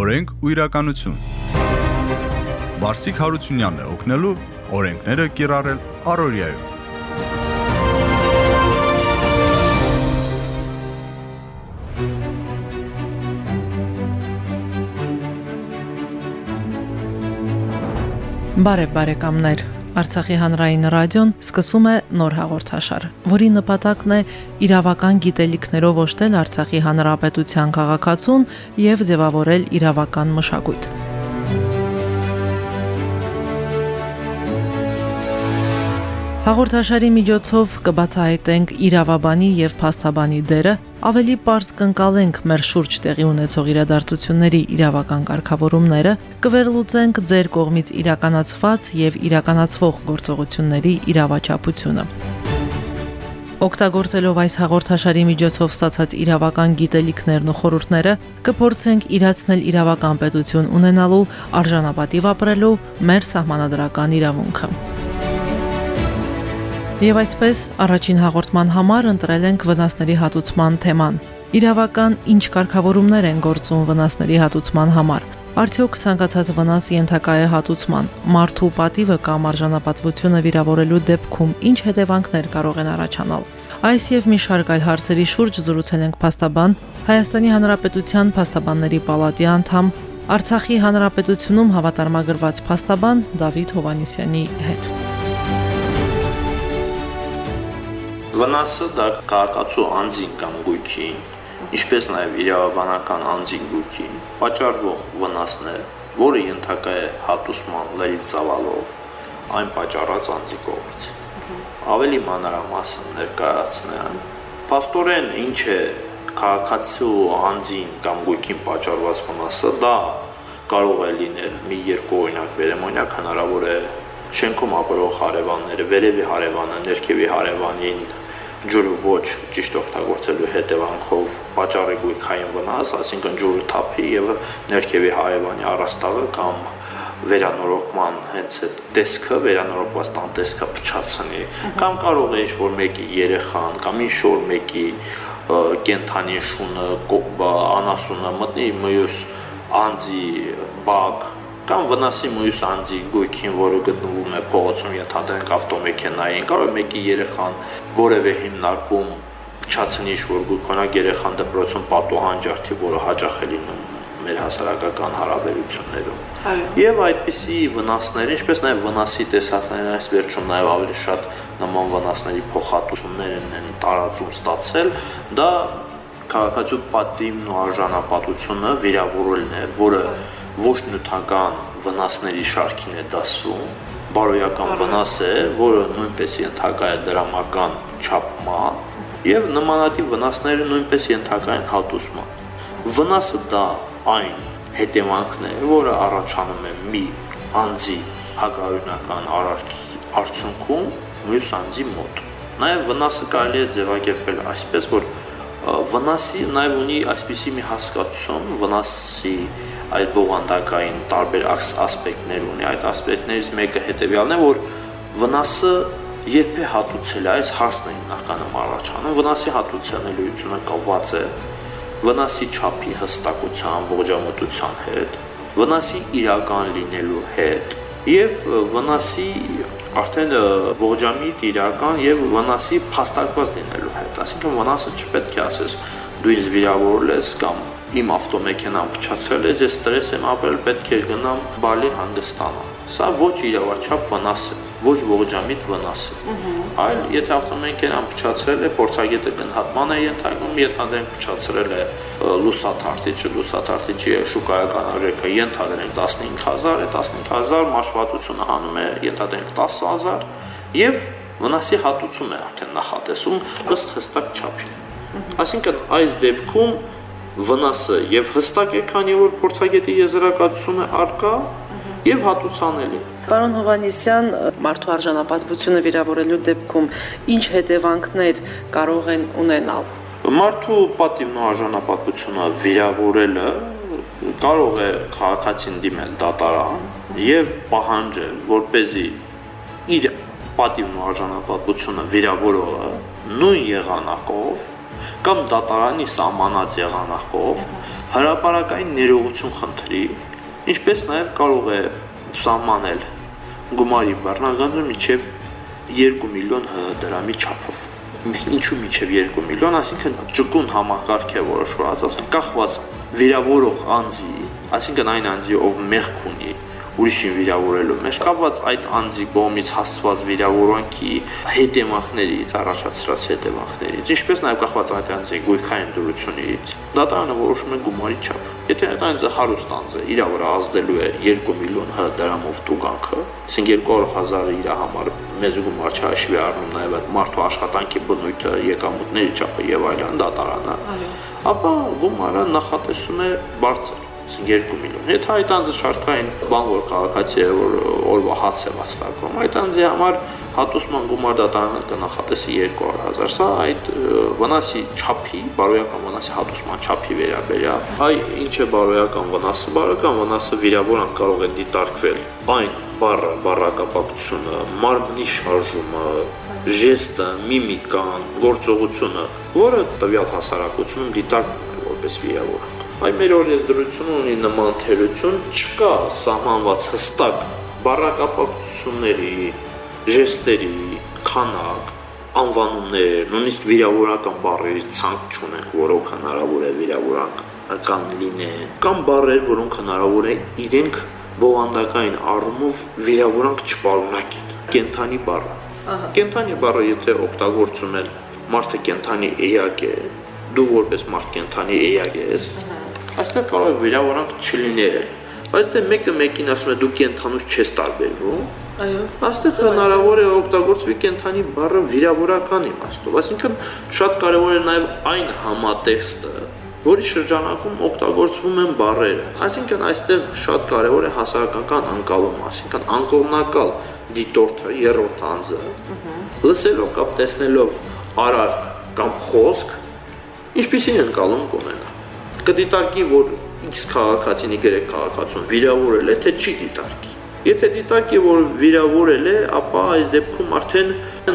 Օրենք ու իրականություն։ Վարսիկ Հարությունյանն է օգնելու օրենքները կիրառել Արորիայում։ Բարև բարեկամներ, Արցախի հանրային ռադիոն սկսում է նոր հաղորդաշար, որի նպատակն է իրավական գիտելիքներով ոշտել Արցախի հանրապետության քաղաքացուն եւ ձևավորել իրավական մշակույթ։ Հաղորդաշարի միջոցով կբացահայտենք իրավաբանի եւ փաստաբանի դերը, ավելի པարզ կընկալենք մեր շուրջ տեղի ունեցող իրադարձությունների իրավական կարգավորումները, կվերլուծենք ձեր կողմից իրականացված եւ իրականացվող գործողությունների իրավաչափությունը։ Օգտագործելով այս հաղորդաշարի միջոցով ստացած իրավական գիտելիքներն ու խորհուրդները, կփորձենք իրացնել իրավական պետություն ունենալու, արժանապատիվ ապրելու մեր սահմանադրական իրավունքը։ Եվ այսպես առաջին հաղորդման համար ընտրել ենք վնասների հատուցման թեման։ Իրավական ինչ կարգավորումներ են գործում վնասների հատուցման համար։ Արդյոք ցանկացած վնաս ենթակա է հատուցման։ Մարդու պատիվը կամ արժանապատվությունը վիրավորելու դեպքում ինչ հետևանքներ կարող են առաջանալ։ Այս եւ մի շարք այլ հարցերի շուրջ զրուցել ենք փաստաբան Հայաստանի Հանրապետության փաստաբանների պալատի անդամ Արցախի Հանրապետությունում հավատարմագրված փաստաբան Դավիթ Հովանիսյանի հետ։ Վնասը դա քաղաքացու անձին կամ գույքին, ինչպես նաև իրավաբանական անձին գույքին պատճառվող վնասն է, որը ենթակա է հատուսման լրիվ ծավալով այն պատճառած անձի կողմից։ Ավելի մանրամասն ներկայացնեմ, Պաստորեն ինչ է քաղաքացու անձին կամ գույքին պատճառված վնասը, դա կարող է լինել մի երկու օրինակ բերեմ, օրինակ հնարավոր է շենքում ապրող հարևանները, վերևի հարևանը, ներքևի հարևանին ջուրը ոչ ճիշտ օգտագործելու հետևանքով պատճառի գույքային վնաս, այսինքն ջուրը թափի եւ ներքևի հարևանի առաստաղը կամ վերանորոգման հենց այդ տեսքը, վերանորոգված տան տեսքը փչացնի, կամ կարող է ինչ-որ մեկի երեխան կամ ինչ-որ մեկի կենթանի շունը, անասունը մտնի մյուս անձի բակ կամ վնասի մյուս անձի գույքին, որը գտնվում է փողոցում, ենթադրենք ավտոմեքենային, կարող է մեկի երեխան որևէ հիմնարկում փչացնի ինչ-որ գույք, օրինակ երեխան դպրոցում պատուհան ջարդի, որը հաճախ է լինում մեր հասարակական հարաբերություններում։ Այո։ Եվ այդպիսի վնասներ, ինչպես նաև վնասի տեսակներն այս վերջում նաև ավելի շատ նման վնասների փոխհատուցումներ են տարածում ստացել, դա քաղաքացու պատիվն ու արժանապատվությունը վիրավորելն է, որը ոչ նյութական վնասների շարքին է դասվում, բարոյական վնաս է, որը նույնպես ենթակա է դրամական չափման, եւ նմանատիպ վնասները նույնպես ենթակա են հատուսման։ Վնասը դա այն հետևանքն է, որը առաջանում է մի անձի հակաօրինական արարքի արդյունքում մյուս անձի մոտ։ Նաև վնասը կարելի է ձևակերպել այսպես, որ վնասի նաև ունի այսպիսի մի հասկացություն, վնասի այդ բովանդակային տարբեր ասպեկտներ ունի։ Այդ ասպեկտներից մեկը հետեւյալն է, որ վնասը երբ է հատուցել այս հարցն է հիմնականում առաջանում, վնասի հատուցանելիությունը կապված է վնասի չափի հստակության, ողջամտության հետ, վնասի իրական լինելու հետ եւ վնասի արդեն ողջամիտ իրական եւ վնասի փաստարկված լինելու հետ։ Այսինքն վնասը չպետք է ասես դու ինձ վիրավորել ես կամ իմ ավտոմեքենան փչացրել է, ես ստրես եմ ապրել, պետք է գնամ բալի հանգստանամ։ Սա ոչ իրավաչափ վնաս է, ոչ ողջամիտ վնաս է։ Այլ եթե ավտոմեքենան փչացրել է, փորձագետը գնահատման է ենթարկում, ենթադրենք փչացրել է լուսաթարթիչը, լուսաթարթիչի շուկայական արժեքը ենթադրենք 15000 է, 15000 մաշվածությունը հանում է ենթադրենք 10000 եւ վնասի հատուցում է արդեն նախատեսում ըստ հստակ չափի։ Այսինքն այս դեպքում վնասը եւ հստակ է, քանի որ փորձագետի եզրակացությունը արկա եւ հատուցանելի։ Պարոն Հովանեսյան, մարդու արժանապատվությունը վիրավորելու դեպքում ինչ հետևանքներ կարող են ունենալ։ Մարդու պատիվն ու արժանապատվությունը վիրավորելը կարող է քաղաքացին դիմել դատարան եւ պահանջել, որ เป զի իր պատիվն ու արժանապատվությունը վիրավորողը նույն եղանակով կամ դատարանի սահմանած եղանակով հրաապարակային ներողություն խնդրի, ինչպես նաև կարող է սահմանել գումարի բռնագանձը միջև 2 միլիոն դրամի չափով ինչու միջև 2 միլիոն, այսինքն ճկուն համակարգ է որոշված, ասենք կախված վիրավորող անձի, այսինքն այն անձի, ով մեղք ունի, ուրիշին վիրավորելու մեջ կապված այդ անձի կողմից հասցված վիրավորանքի հետևանքներից, առաջացրած հետևանքներից, ինչպես նաև կախված այդ անձի գույքային դրությունից, դատարանը որոշում է գումարի չափ։ Եթե այդ անձը հարուստ անձ է, իր վրա ազդելու է 2 միլիոն հ դրամով տուգանքը, ասենք 200.000-ը իր համար մեծ գումար չհաշվի առնում նաև այդ մարդու աշխատանքի բնույթը, եկամուտների չափը եւ այլն դատարանը, ապա գումարը նախատեսում է բարձր 2 միլիոն։ Եթե այդ անձը շարքային բան որ քաղաքացի է, որ օրվա հաց է վաստակում, այդ անձի համար հատուսման գումար դատարանը կնախատեսի 200.000։ Սա այդ վնասի չափի, բարոյական վնասի հատուսման չափի վերաբերյալ։ Այ ինչ է բարոյական վնասը։ Բարոյական վնասը վիրավորանք կարող է դիտարկվել այն բառը, բառակապակցությունը, մարմնի շարժումը, ժեստը, միմիկան, գործողությունը, որը տվյալ հասարակությունում դիտարկվում է որպես վիրավորանք։ Այ մեր օրենսդրությունը ունի նման թերություն, չկա սահմանված հստակ բառակապակցությունների, ժեստերի, քանակ, անվանումներ, նույնիսկ վիրավորական բառերի ցանկ չունենք, որոնք հնարավոր է վիրավորական լինեն, կամ բառեր, որոնք հնարավոր է իրենք բովանդակային առումով վիրավորանք չպարունակեն։ Կենթանի բառը։ Կենթանի բառը եթե օգտագործում են մարդը կենթանի էակ է, դու որպես մարդ կենթանի էակ ես, Այստեղ կարող է վիրավորանք չլիներ։ Բայց դե մեկը մեկին ասում է դու կենթանուց չես տարբերվում։ Այո։ Այստեղ հնարավոր է օգտագործվի կենթանի բառը վիրավորական իմաստով, այսինքն շատ կարևոր է նաև այն համատեքստը, որի շրջանակում օգտագործվում են բառերը։ Այսինքն այստեղ շատ կարևոր է հասարակական անկալումը, այսինքն անկողմնակալ դիտորդը, երրորդ անձը, լսելով կամ տեսնելով արար կամ խոսք, ինչպիսի ընկալում կունենա կդիտարկի, որ X քաղաքացին Y քաղաքացուն վիրավորել է, թե չի դիտարկի։ Եթե դիտարկի, որ վիրավորել է, ապա այս դեպքում արդեն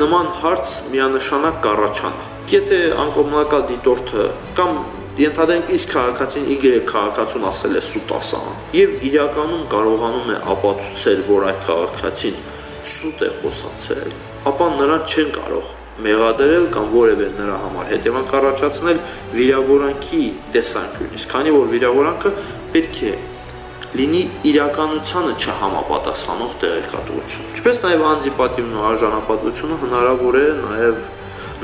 նման հարց միանշանակ կառաջանա։ Եթե անկոմունալ դիտորդը կամ ենթադրենք իսկ քաղաքացին Y քաղաքացուն ասել է սուտ ասան եւ իրականում կարողանում է ապացուցել, որ այդ քաղաքացին սուտ է խոսացել, ապա նրան չեն կարող մեղադրել կամ որևէ նրա համար հետևանք առաջացնել վիրավորանքի տեսանկյունից, քանի որ վիրավորանքը պետք է լինի իրականությանը չհամապատասխանող տեղեկատվություն։ Ինչպես նաև անձի պատիվն ու արժանապատվությունը հնարավոր է նաև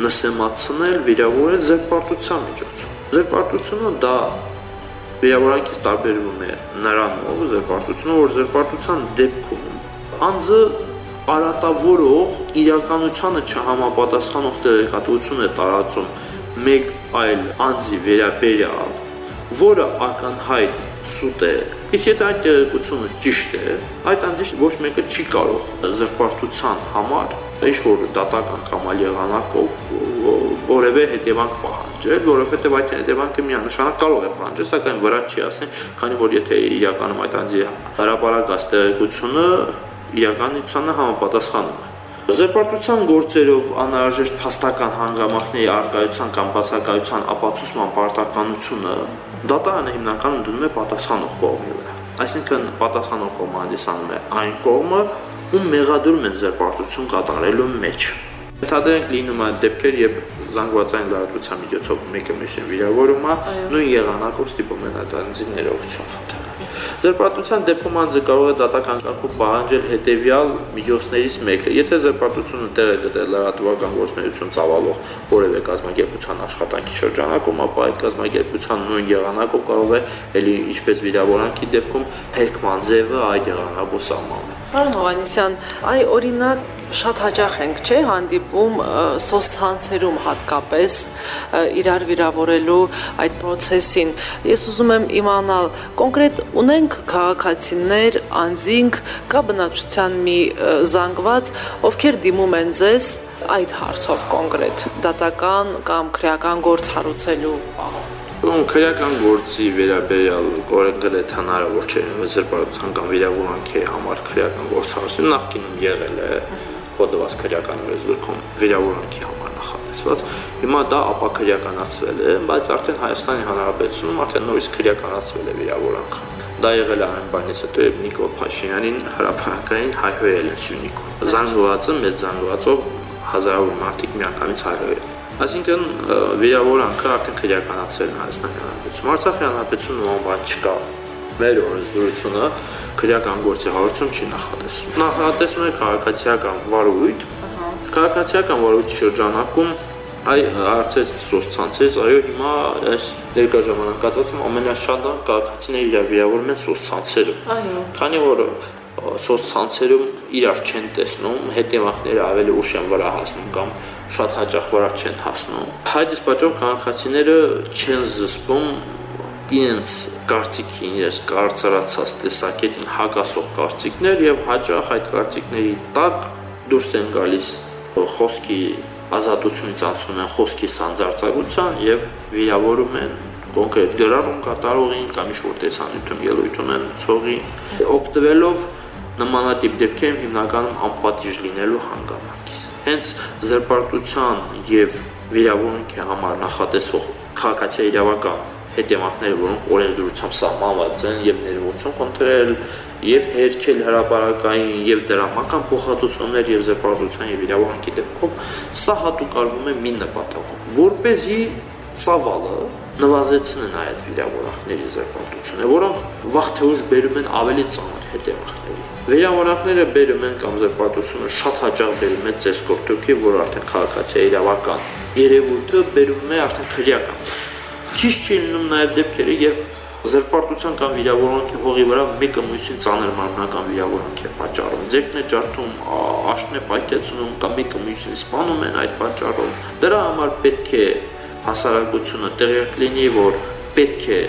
նսեմացնել, վիրավորել զերպարտության միջոցով։ Զերպարտությունը դա վիրավորանքից տարբերվում է նրանով զերպարտությունը, որ զերպարտության դեպքում անձը արատավորող իրականությանը չհամապատասխանող տեղեկատվություն է տարածում մեկ այլ անձի վերաբերյալ, որը ակնհայտ սուտ է։ Իսկ եթե այդ տեղեկությունը ճիշտ է, այդ անձի ոչ մեկը չի կարող զրպարտության համար ինչ որ դատական կամ այլ եղանակով որևէ հետևանք պահանջել, որովհետև այդ հետևանքը միանշանակ կարող է պահանջել, սակայն վրա չի ասեն, քանի որ եթե իրականում այդ անձի հրաապարակած տեղեկությունը իրականությանը համապատասխանում է։ Զերպարտության գործերով անհրաժեշտ փաստական հանգամանքների արկայության կամ բացակայության ապացուցման պարտականությունը դատարանը հիմնականում դնում է պատասխանող կողմի վրա։ Այսինքն պատասխանող կողմը հանդիսանում է այն կողմը, ում մեղադրում են զերպարտություն կատարելու մեջ։ Ենթադրենք լինում է դեպքեր, երբ զանգվածային լրատվության միջոցով մեկը մյուսին վիրավորում է, նույն եղանակով ստիպում են այդ անձին ներողություն խնդրել։ Զրպարտության դեպքում անձը կարող է դատական կարգով պահանջել հետևյալ միջոցներից մեկը։ Եթե զրպարտությունը տեղ է գտել լրատվական գործունեություն ծավալող որևէ կազմակերպության աշխատանքի շրջանակում, ապա այդ կազմակերպության նույն եղանակով կարող է ելի ինչպես վիրավորանքի դեպքում հերկման ձևը այդ եղանակով սահմանվել։ Պարոն Հովանեսյան, այ օրինակ շատ հաճախ ենք, չէ, հանդիպում սոցցանցերում հատկապես իրար վիրավորելու այդ process-ին։ Ես ուզում եմ իմանալ, կոնկրետ ունենք քաղաքացիներ, անձինք կա բնակչության մի զանգված, ովքեր դիմում են ձեզ այդ հարցով կոնկրետ դատական կամ քրեական գործ հարուցելու պահով Ում քրեական գործի վերաբերյալ կորեկրետ հնարավոր չէ զրպարտության կամ վիրավորանքի համար քրեական գործ հարցում նախկինում եղել է կոդված քրեական օրենսգրքում վիրավորանքի համար նախատեսված։ Հիմա դա ապակրեականացվել է, բայց արդեն Հայաստանի Հանրապետությունում արդեն նորից քրեականացվել է վիրավորանքը։ Դա եղել է այն բանից հետո, երբ Նիկոլ Փաշինյանին հրապարակային հայհոյել են Սյունիքում։ Զանգվածը մեծ զանգվածով հազարավոր մարդիկ միանգամից հայհոյել։ Այսինքն վիրավորանքը արդեն քրեականացվել է Հայաստանի Հանրապետությունում։ Արցախի Հանրապետությունում ոնց չկա մեր օրենսդրությունը քրեական գործի հարցում չի նախատեսում։ Նախատեսում է քաղաքացիական վարույթ։ Քաղաքացիական վարույթի շրջանակում այ արծես սոցցանցից, այո, հիմա այս ներկա ժամանակատվածում ամենաշատը քաղաքացիները իրար վիրավորում են սոցցանցերում։ Այո։ Քանի որ սոցցանցերում իրար չեն տեսնում, հետևանքները ավելի ուշ են վրա հասնում կամ շատ հաճախ վրա չեն հասնում։ Այդ իսկ պատճառով քաղաքացիները չեն զսպում իրենց կարծիքին, իրենց կարծրացած տեսակետին հակասող կարծիքներ եւ հաճախ այդ կարծիքների տակ դուրս են գալիս խոսքի ազատությունից անցնում են խոսքի սանձարձակության եւ վիրավորում են կոնկրետ գրառում կատարողին կամ ինչ-որ տեսանյութում ելույթ ունեցողի օգտվելով նմանատիպ դեպքերում հիմնականում անպատիժ լինելու հանգամանքից հենց զրպարտության եւ վիրավորունքի համար նախատեսվող քաղաքացիական իրավական հետևանքները, որոնք օրենսդրությամբ սահմանված են եւ ներողություն խնդրել եւ հերքել հրաապարակային եւ դրամական փոխհատուցումներ եւ զրպարտության եւ իրավունքի դեպքում սա հատուկ արվում է մի նպատակով, որ เป զի ծավալը նվազեցնեն այդ վիրավորանքների զրպարտությունը, որոնք վաղ թե ուշ բերում են ավելի ծանր հետևանքների։ Վիրավորանքները բերում են կամ զրպարտությունը շատ հաճախ բերում է ծեսկորտոքի, որ արդեն քաղաքացիական իրավական երևույթը բերում է արդեն քրեական դաշտ Քիչ չի լինում նաև դեպքերը, երբ զրպարտության կամ վիրավորանքի հողի վրա մեկը մյուսին ծանր մարմնական վիրավորանք է պատճառում։ Ձերքն է ջարդում, աշտն է պայթեցնում կամ մեկը մյուսին սպանում են այդ պատճառով։ Դրա համար պետք է հասարակությունը տեղյակ լինի, որ պետք է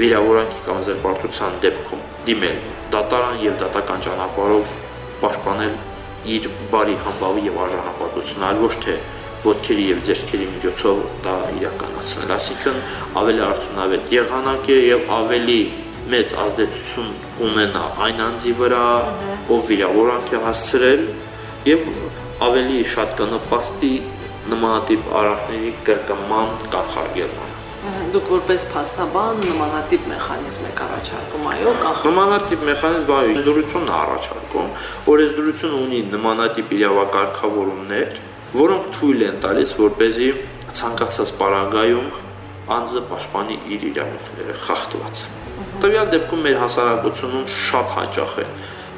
վիրավորանքի կամ զրպարտության դեպքում դիմել դատարան եւ դատական ճանապարհով պաշտպանել իր բարի համբավի եւ արժանապատվությունը, այլ ոչ թե ոտքերի եւ ձեռքերի միջոցով դա իրականացնել, այսինքն ավելի արդյունավետ եղանակ է եւ ավելի մեծ ազդեցություն ունենա այն անձի վրա, ով վիրավորանք է հասցրել եւ ավելի շատ կնպաստի նմանատիպ արարքների կրկնման կանխարգելման դուք որպես փաստաբան նմանատիպ մեխանիզմ եք առաջարկում, այո, կանխ նմանատիպ մեխանիզմ այո, իզդուրությունն է առաջարկում, օրենսդրությունը ունի նմանատիպ իրավակարգավորումներ, որոնք թույլ են տալիս, որ เป զի ցանկացած պարագայում անձը պաշտպանի իր իրավունքները խախտված։ Տվյալ դեպքում մեր հասարակությունում շատ հաճախ է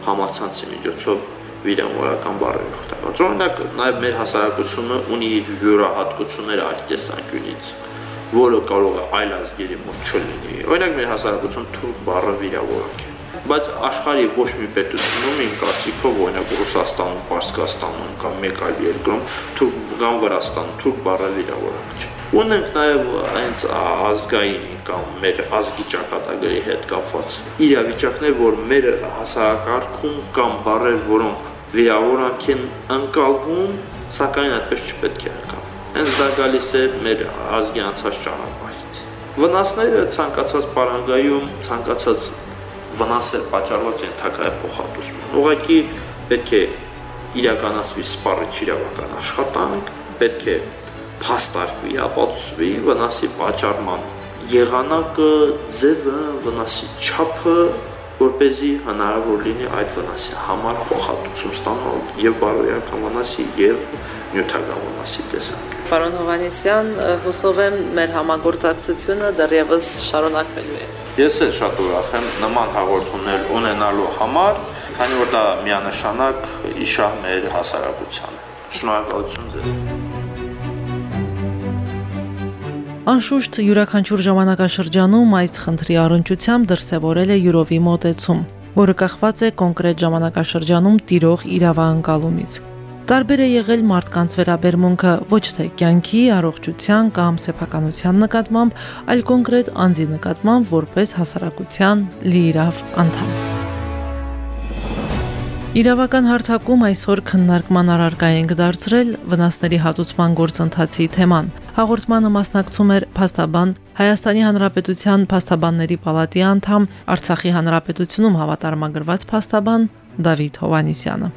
համացանցի միջոցով վիրամորական բառեր օգտագործում։ Օրինակ, նաև մեր հասարակությունը ունի իր յուրահատկությունները այդ տեսանկյունից, որը կարող է այլ ազգերի մոտ չլինի։ Օրինակ, մեր հասարակություն թուրք բառը վիրավորանք է բայց աշխարհի ոչ մի պետությունում իմ կարծիքով օրինակ Ռուսաստանում, Պարսկաստանում կամ մեկ այլ երկրում թուրք կամ Վրաստանում թուրք բառը վիրավորակ չէ։ Ունենք նաև այնց ազգային կամ մեր ազգի ճակատագրի հետ կապված իրավիճակներ, որ մեր հասարակարգում կամ բառեր, որոնք վիրավորանք են ընկալվում, սակայն այդպես չպետք է ընկալվեն։ Հենց դա գալիս է մեր ազգի անցած ճանապարհից։ Վնասները ցանկացած պարանգայում, ցանկացած վնասեր պատճառված ենթակա է փոխհատուցման։ Ուղղակի պետք է իրականացվի սպառիչ իրավական աշխատանք, պետք է փաստարկվի, ապացուցվի վնասի պատճառման եղանակը, ձևը, վնասի չափը, որ เป զի հնարավոր լինի այդ վնասի համար փոխհատուցում ստանալ եւ բարոյական վնասի եւ նյութական վնասի տեսակ։ Պարոն Հովանեսյան, հուսով եմ մեր համագործակցությունը դեռևս շարունակվելու է։ Ես էլ շատ ուրախ եմ նման հաղորդումներ ունենալու համար, քանի որ դա միանշանակ իշահ մեր հասարակությանը։ Շնորհակալություն ձեզ։ Անշուշտ յուրաքանչյուր ժամանակաշրջանում այս խնդրի առընչությամբ դրսևորել է յուրովի մոտեցում, որը կախված է կոնկրետ ժամանակաշրջանում տիրող իրավանկալումից։ Տարբեր է եղել մարդկանց վերաբերմունքը ոչ թե կյանքի, առողջության կամ սեփականության նկատմամբ, այլ կոնկրետ անձի նկատմամբ որպես հասարակության լիիրավ անդամ։ Իրավական հարթակում այսօր քննարկման առարկա ենք դարձրել վնասների հատուցման գործընթացի թեման։ Հաղորդմանը մասնակցում էր փաստաբան Հայաստանի Հանրապետության փաստաբանների պալատի անդամ Արցախի Հանրապետությունում հավատարմագրված փաստաբան Դավիթ Հովանիսյանը։